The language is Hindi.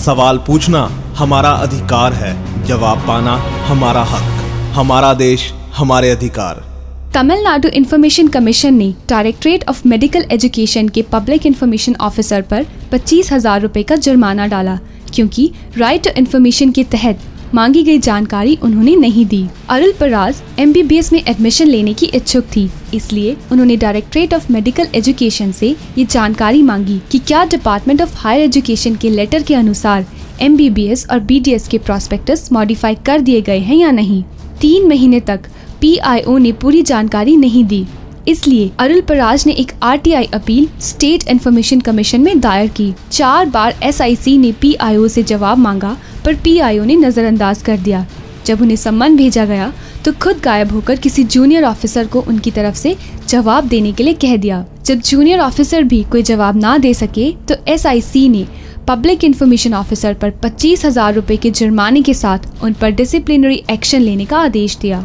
सवाल पूछना हमारा अधिकार है, जवाब पाना हमारा हक। हमारा देश हमारे अधिकार। तमिलनाडु इन्फॉर्मेशन कमीशन ने डायरेक्टरेट ऑफ़ मेडिकल एजुकेशन के पब्लिक इन्फॉर्मेशन ऑफिसर पर पच्चीस हज़ार रूपए का जुर्माना डाला, क्योंकि राइट टू इन्फॉर्मेशन के तहत मांगी गई जानकारी उन्होंने नहीं दी। अरुल पराज एम में एडमिशन लेने की इच्छुक थी, इसलिए उन्होंने डायरेक्टरेट ऑफ़ मेडिकल एजुकेशन से ये जानकारी मांगी कि क्या डिपार्टमेंट ऑफ़ हायर एजुकेशन के लेटर के अनुसार एमबीबीएस और बीडीएस के प्रोस्पेक्टस मॉडिफाई कर दिए गए हैं या नहीं। तीन महीने तक पीआईओ ने पूरी जानकारी नहीं दी। इसलिए अरुल पराज ने एक RTI appeal state information commission में दायर की। चार बार एसआईसी ने पीआईओ से जवाब मांगा, पर पीआईओ ने नजरअंदाज कर दिया। जब उन्हें सम्मान भेजा गया तो खुद गायब होकर किसी जूनियर ऑफिसर को उनकी तरफ़ से जवाब देने के लिए कह दिया। जब जूनियर ऑफिसर भी कोई जवाब ना दे सके तो एसआईसी ने पब्लिक इन्फॉर्मेशन ऑफिसर पर पच्चीस हज़ार रूपए के जुर्माने के साथ उन पर डिसिप्लिनरी एक्शन लेने का आदेश दिया।